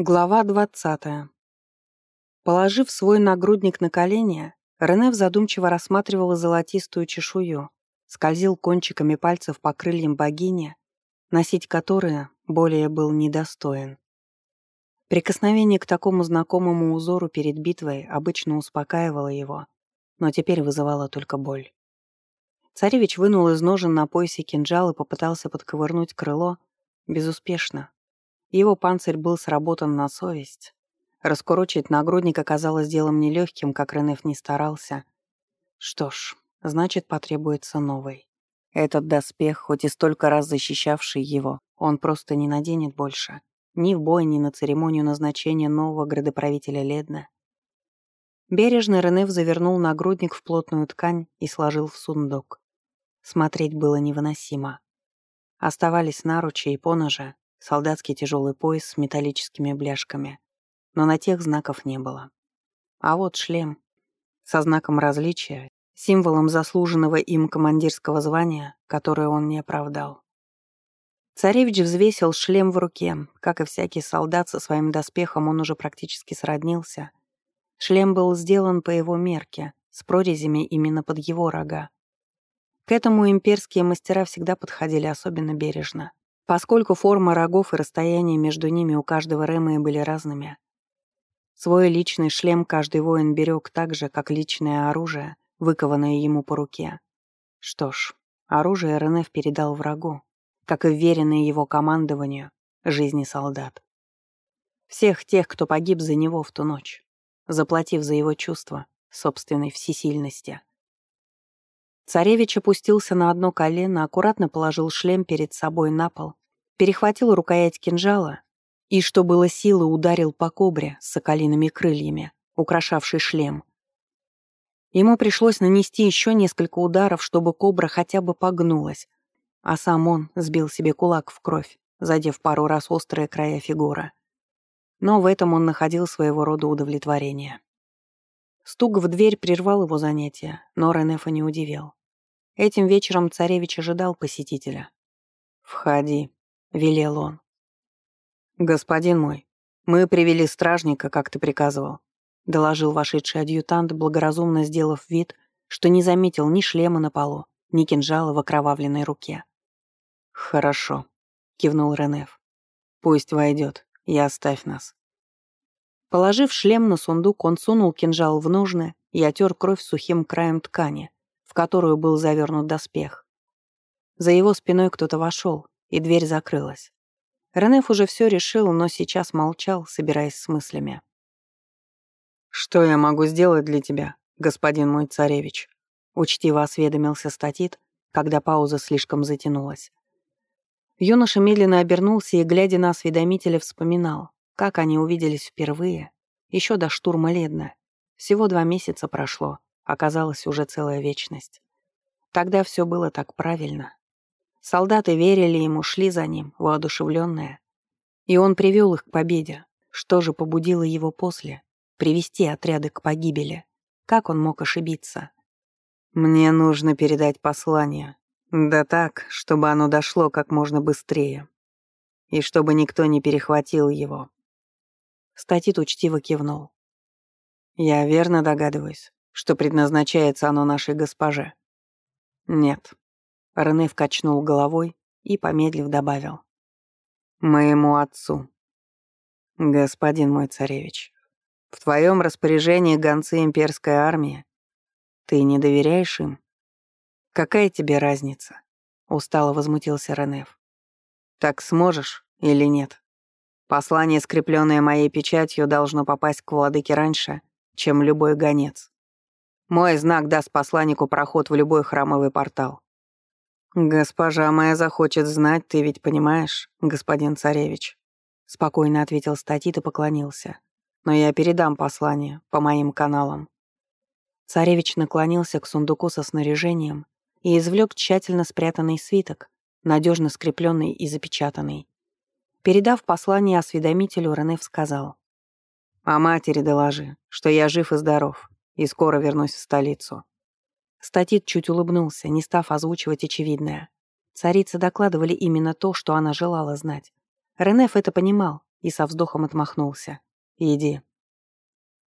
Глава двадцатая. Положив свой нагрудник на колени, Рене задумчиво рассматривала золотистую чешую, скользил кончиками пальцев по крыльям богини, носить которые более был недостоин. Прикосновение к такому знакомому узору перед битвой обычно успокаивало его, но теперь вызывало только боль. Царевич вынул из ножен на поясе кинжал и попытался подковырнуть крыло, безуспешно. Его панцирь был сработан на совесть. Раскурочить нагрудник оказалось делом нелегким, как Ренеф не старался. Что ж, значит, потребуется новый. Этот доспех, хоть и столько раз защищавший его, он просто не наденет больше. Ни в бой, ни на церемонию назначения нового градоправителя Ледна. Бережно Ренеф завернул нагрудник в плотную ткань и сложил в сундук. Смотреть было невыносимо. Оставались наручи и поножи, солдатский тяжелый пояс с металлическими бляшками, но на тех знаков не было. А вот шлем со знаком различия, символом заслуженного им командирского звания, которое он не оправдал. Царевич взвесил шлем в руке. Как и всякий солдат со своим доспехом, он уже практически сроднился. Шлем был сделан по его мерке, с прорезями именно под его рога. К этому имперские мастера всегда подходили особенно бережно поскольку форма рогов и расстояние между ними у каждого Рэмы были разными. Свой личный шлем каждый воин берег так же, как личное оружие, выкованное ему по руке. Что ж, оружие РНФ передал врагу, как и веренные его командованию жизни солдат. Всех тех, кто погиб за него в ту ночь, заплатив за его чувство собственной всесильности. Царевич опустился на одно колено, аккуратно положил шлем перед собой на пол, перехватил рукоять кинжала и, что было силы, ударил по кобре с соколиными крыльями, украшавшей шлем. Ему пришлось нанести еще несколько ударов, чтобы кобра хотя бы погнулась, а сам он сбил себе кулак в кровь, задев пару раз острые края фигуры. Но в этом он находил своего рода удовлетворение. Стук в дверь прервал его занятие, но Ренефа не удивил. Этим вечером царевич ожидал посетителя. «Входи», — велел он. «Господин мой, мы привели стражника, как ты приказывал», — доложил вошедший адъютант, благоразумно сделав вид, что не заметил ни шлема на полу, ни кинжала в окровавленной руке. «Хорошо», — кивнул Ренеф. «Пусть войдет и оставь нас». Положив шлем на сундук, он сунул кинжал в ножны и отер кровь сухим краем ткани, которую был завернут доспех. За его спиной кто-то вошел, и дверь закрылась. Ренеф уже все решил, но сейчас молчал, собираясь с мыслями. «Что я могу сделать для тебя, господин мой царевич?» Учтиво осведомился статит, когда пауза слишком затянулась. Юноша медленно обернулся и, глядя на осведомителя, вспоминал, как они увиделись впервые, еще до штурма Ледна. Всего два месяца прошло, оказалась уже целая вечность. Тогда все было так правильно. Солдаты верили ему, шли за ним, воодушевленные. И он привел их к победе. Что же побудило его после? Привести отряды к погибели. Как он мог ошибиться? «Мне нужно передать послание. Да так, чтобы оно дошло как можно быстрее. И чтобы никто не перехватил его». Статит учтиво кивнул. «Я верно догадываюсь, что предназначается оно нашей госпоже. Нет. Рене вкачнул головой и, помедлив, добавил. Моему отцу. Господин мой царевич, в твоем распоряжении гонцы имперской армии. Ты не доверяешь им? Какая тебе разница? Устало возмутился Ренеф. Так сможешь или нет? Послание, скрепленное моей печатью, должно попасть к владыке раньше, чем любой гонец. Мой знак даст посланнику проход в любой храмовый портал. «Госпожа моя захочет знать, ты ведь понимаешь, господин царевич?» Спокойно ответил статит и поклонился. «Но я передам послание по моим каналам». Царевич наклонился к сундуку со снаряжением и извлек тщательно спрятанный свиток, надежно скрепленный и запечатанный. Передав послание осведомителю, Ренеф сказал. «О матери доложи, что я жив и здоров, и скоро вернусь в столицу». Статит чуть улыбнулся, не став озвучивать очевидное. Царицы докладывали именно то, что она желала знать. Ренеф это понимал, и со вздохом отмахнулся. «Иди».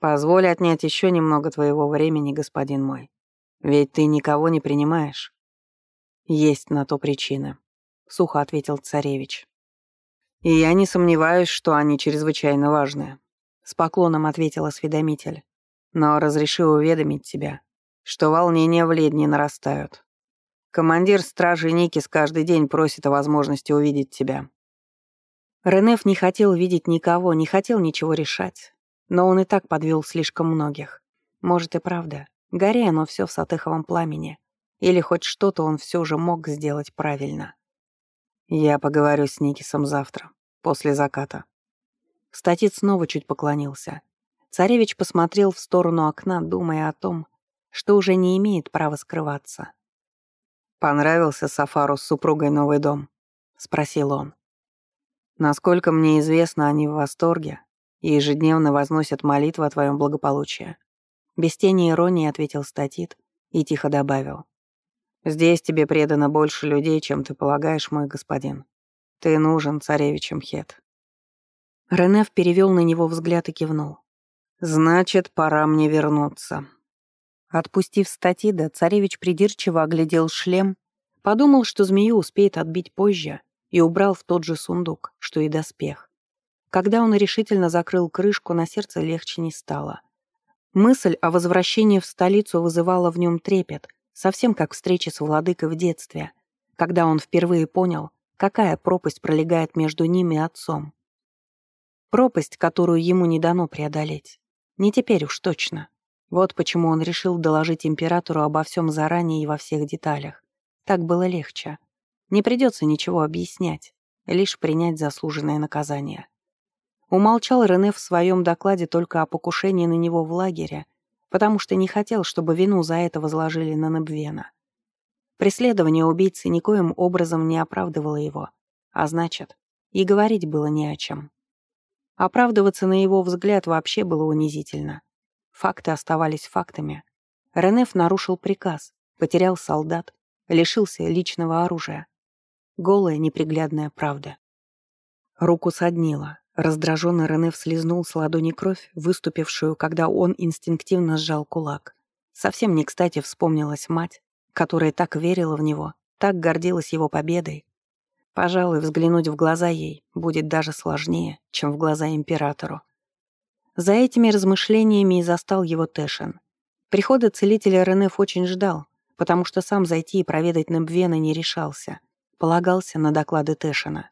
«Позволь отнять еще немного твоего времени, господин мой. Ведь ты никого не принимаешь». «Есть на то причины», — сухо ответил царевич. «И я не сомневаюсь, что они чрезвычайно важные», — с поклоном ответил осведомитель. «Но разреши уведомить тебя, что волнения в Ледне нарастают. Командир стражи Никис каждый день просит о возможности увидеть тебя». Ренеф не хотел видеть никого, не хотел ничего решать. Но он и так подвел слишком многих. Может и правда, горя оно все в сатыховом пламени. Или хоть что-то он все же мог сделать правильно. «Я поговорю с Никисом завтра, после заката». Статит снова чуть поклонился. Царевич посмотрел в сторону окна, думая о том, что уже не имеет права скрываться. «Понравился Сафару с супругой новый дом?» — спросил он. «Насколько мне известно, они в восторге и ежедневно возносят молитвы о твоем благополучии». Без тени иронии ответил Статит и тихо добавил. Здесь тебе предано больше людей, чем ты полагаешь, мой господин. Ты нужен, царевич Мхет». Ренеф перевел на него взгляд и кивнул. «Значит, пора мне вернуться». Отпустив статида, царевич придирчиво оглядел шлем, подумал, что змею успеет отбить позже, и убрал в тот же сундук, что и доспех. Когда он решительно закрыл крышку, на сердце легче не стало. Мысль о возвращении в столицу вызывала в нем трепет, Совсем как встреча с владыкой в детстве, когда он впервые понял, какая пропасть пролегает между ним и отцом. Пропасть, которую ему не дано преодолеть. Не теперь уж точно. Вот почему он решил доложить императору обо всем заранее и во всех деталях. Так было легче. Не придется ничего объяснять, лишь принять заслуженное наказание. Умолчал Рене в своем докладе только о покушении на него в лагере потому что не хотел, чтобы вину за это возложили на Небвена. Преследование убийцы никоим образом не оправдывало его, а значит, и говорить было не о чем. Оправдываться на его взгляд вообще было унизительно. Факты оставались фактами. Ренеф нарушил приказ, потерял солдат, лишился личного оружия. Голая неприглядная правда. Руку соднило, Раздраженный Рене слезнул с ладони кровь, выступившую, когда он инстинктивно сжал кулак. Совсем не кстати вспомнилась мать, которая так верила в него, так гордилась его победой. Пожалуй, взглянуть в глаза ей будет даже сложнее, чем в глаза императору. За этими размышлениями и застал его Тэшен. Прихода целителя Ренеф очень ждал, потому что сам зайти и проведать Небвена не решался. Полагался на доклады Тэшена.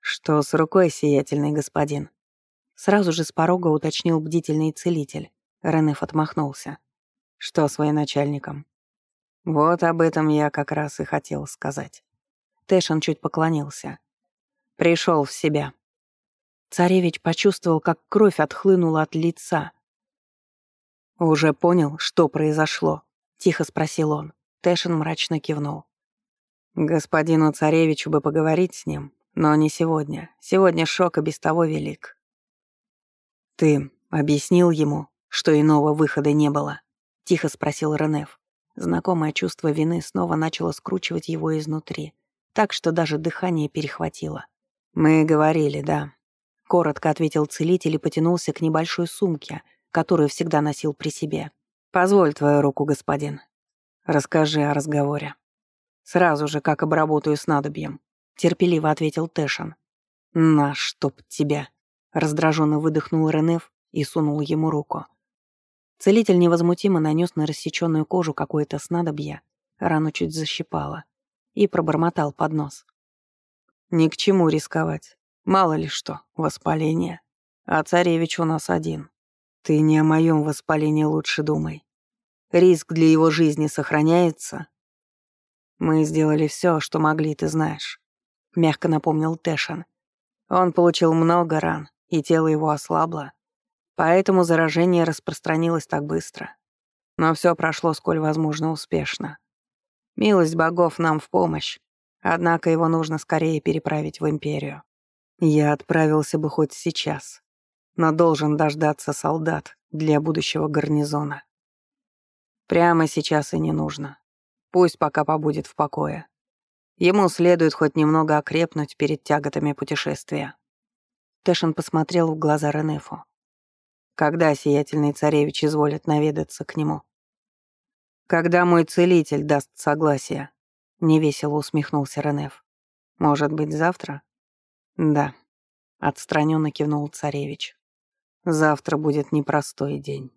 «Что с рукой, сиятельный господин?» Сразу же с порога уточнил бдительный целитель. Ренеф отмахнулся. «Что с военачальником?» «Вот об этом я как раз и хотел сказать». Тэшен чуть поклонился. «Пришел в себя». Царевич почувствовал, как кровь отхлынула от лица. «Уже понял, что произошло?» — тихо спросил он. Тэшен мрачно кивнул. «Господину царевичу бы поговорить с ним, но не сегодня. Сегодня шок и без того велик. «Ты объяснил ему, что иного выхода не было?» — тихо спросил Ренеф. Знакомое чувство вины снова начало скручивать его изнутри, так что даже дыхание перехватило. «Мы говорили, да», — коротко ответил целитель и потянулся к небольшой сумке, которую всегда носил при себе. «Позволь твою руку, господин. Расскажи о разговоре. Сразу же, как обработаю снадобьем. — терпеливо ответил Тэшен. «На, чтоб тебя!» — раздраженно выдохнул Ренеф и сунул ему руку. Целитель невозмутимо нанес на рассеченную кожу какое-то снадобье, рану чуть защипало, и пробормотал под нос. «Ни к чему рисковать. Мало ли что, воспаление. А царевич у нас один. Ты не о моем воспалении лучше думай. Риск для его жизни сохраняется. Мы сделали все, что могли, ты знаешь. — мягко напомнил Тэшен. Он получил много ран, и тело его ослабло. Поэтому заражение распространилось так быстро. Но все прошло сколь возможно успешно. Милость богов нам в помощь, однако его нужно скорее переправить в Империю. Я отправился бы хоть сейчас, но должен дождаться солдат для будущего гарнизона. Прямо сейчас и не нужно. Пусть пока побудет в покое. Ему следует хоть немного окрепнуть перед тяготами путешествия. Тэшин посмотрел в глаза Ренефу. «Когда сиятельный царевич изволит наведаться к нему?» «Когда мой целитель даст согласие», — невесело усмехнулся Ренеф. «Может быть, завтра?» «Да», — отстраненно кивнул царевич. «Завтра будет непростой день».